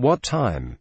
What time?